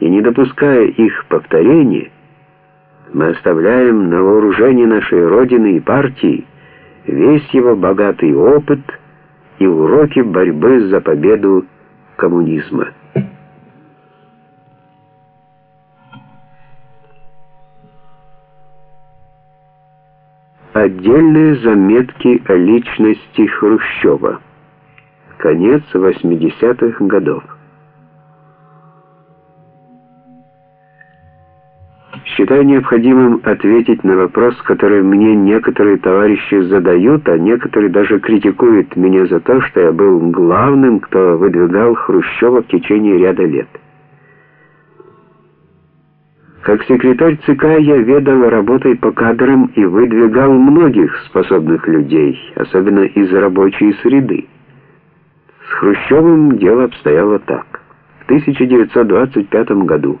и не допуская их повторения, мы оставляем на вооружении нашей Родины и партии весь его богатый опыт и уроки борьбы за победу коммунизма. Отдельные заметки о личности Хрущева. Конец 80-х годов. Считаю необходимым ответить на вопрос, который мне некоторые товарищи задают, а некоторые даже критикуют меня за то, что я был главным, кто выдвигал Хрущева в течение ряда лет. Как секретарь ЦК я ведал работой по кадрам и выдвигал многих способных людей, особенно из рабочей среды. С Хрущевым дело обстояло так. В 1925 году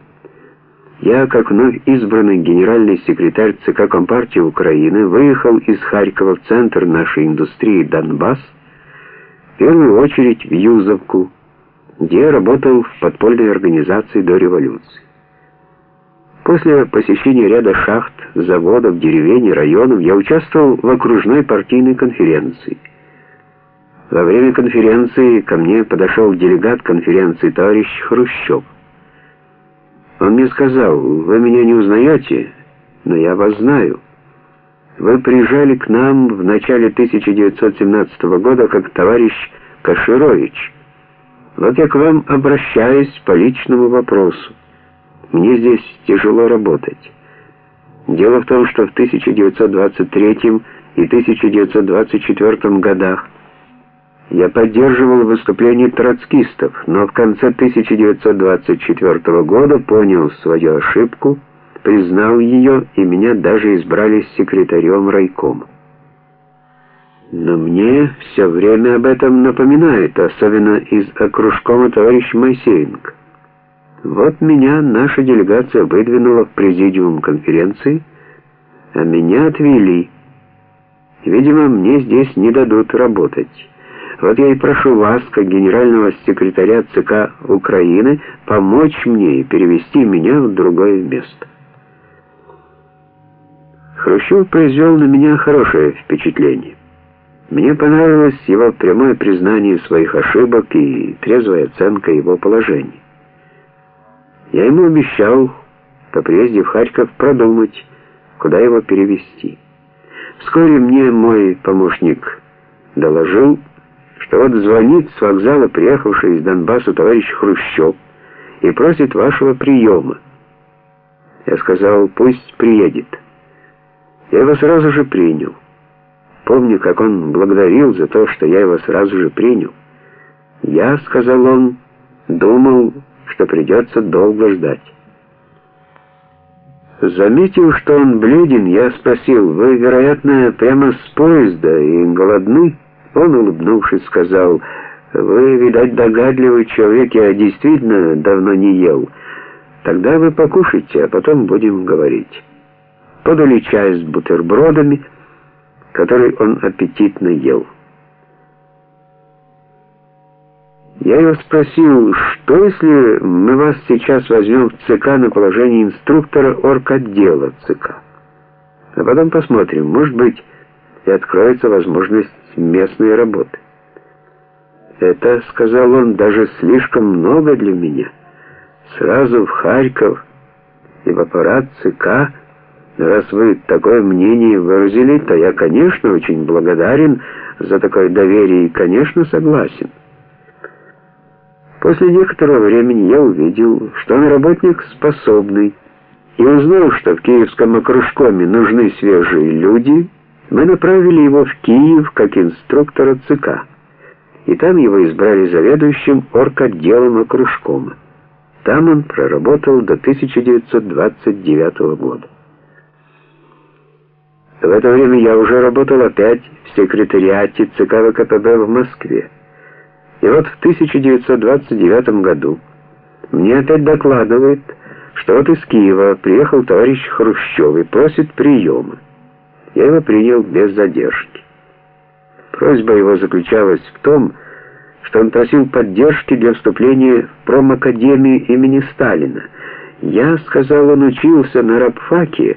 я, как вновь избранный генеральный секретарь ЦК Компартии Украины, выехал из Харькова в центр нашей индустрии Донбасс, в первую очередь в Юзовку, где я работал в подпольной организации до революции. После посещения ряда шахт, заводов, деревень и районов я участвовал в окружной партийной конференции. Во время конференции ко мне подошел делегат конференции товарищ Хрущев. Он мне сказал, вы меня не узнаете, но я вас знаю. Вы приезжали к нам в начале 1917 года как товарищ Каширович. Вот я к вам обращаюсь по личному вопросу. Мне здесь тяжело работать. Дело в том, что в 1923 и 1924 годах я поддерживал выступление троцкистов, но в конце 1924 года понял свою ошибку, признал ее, и меня даже избрали секретарем райкома. Но мне все время об этом напоминает, особенно из окружкома товарищ Моисеенко. Вот меня наша делегация выдвинула в президиум конференции, а меня отвели. Видимо, мне здесь не дадут работать. Вот я и прошу вас, как генерального секретаря ЦК Украины, помочь мне и перевести меня в другое место. Хрущев произвел на меня хорошее впечатление. Мне понравилось его прямое признание своих ошибок и трезвая оценка его положения. Я ему обещал по приезде в Харьков продумать, куда его перевести. Вскоре мне мой помощник доложил, вот звонит с вокзала приехавший из Донбасса товарищ Хрущев и просит вашего приема. Я сказал, пусть приедет. Я его сразу же принял. Помню, как он благодарил за то, что я его сразу же принял. Я, сказал он, думал, что придется долго ждать. Заметив, что он бледен, я спросил, вы, вероятно, прямо с поезда и голодны? Он, улыбнувшись, сказал, «Вы, видать, догадливый человек, я действительно давно не ел. Тогда вы покушайте, а потом будем говорить». Подали чай с бутербродами, который он аппетитно ел. Я его спросил, что если мы вас сейчас возьмем в ЦК на положение инструктора орготдела ЦК? А потом посмотрим, может быть, и откроется возможность местной работы. Это, сказал он, даже слишком много для меня. Сразу в Харьков и в аппарат ЦК, раз вы такое мнение выразили, то я, конечно, очень благодарен за такое доверие и, конечно, согласен. После некоторого времени я увидел, что он работник способный, и узнал, что в Киевском окружкоме нужны свежие люди, мы направили его в Киев как инструктора ЦК, и там его избрали заведующим орготделом окружкома. Там он проработал до 1929 года. В это время я уже работал опять в секретариате ЦК ВКПБ в Москве. И вот в 1929 году мне опять докладывают, что вот из Киева приехал товарищ Хрущев и просит приема. Я его принял без задержки. Просьба его заключалась в том, что он просил поддержки для вступления в промакадемию имени Сталина. Я, сказал он, учился на рабфаке,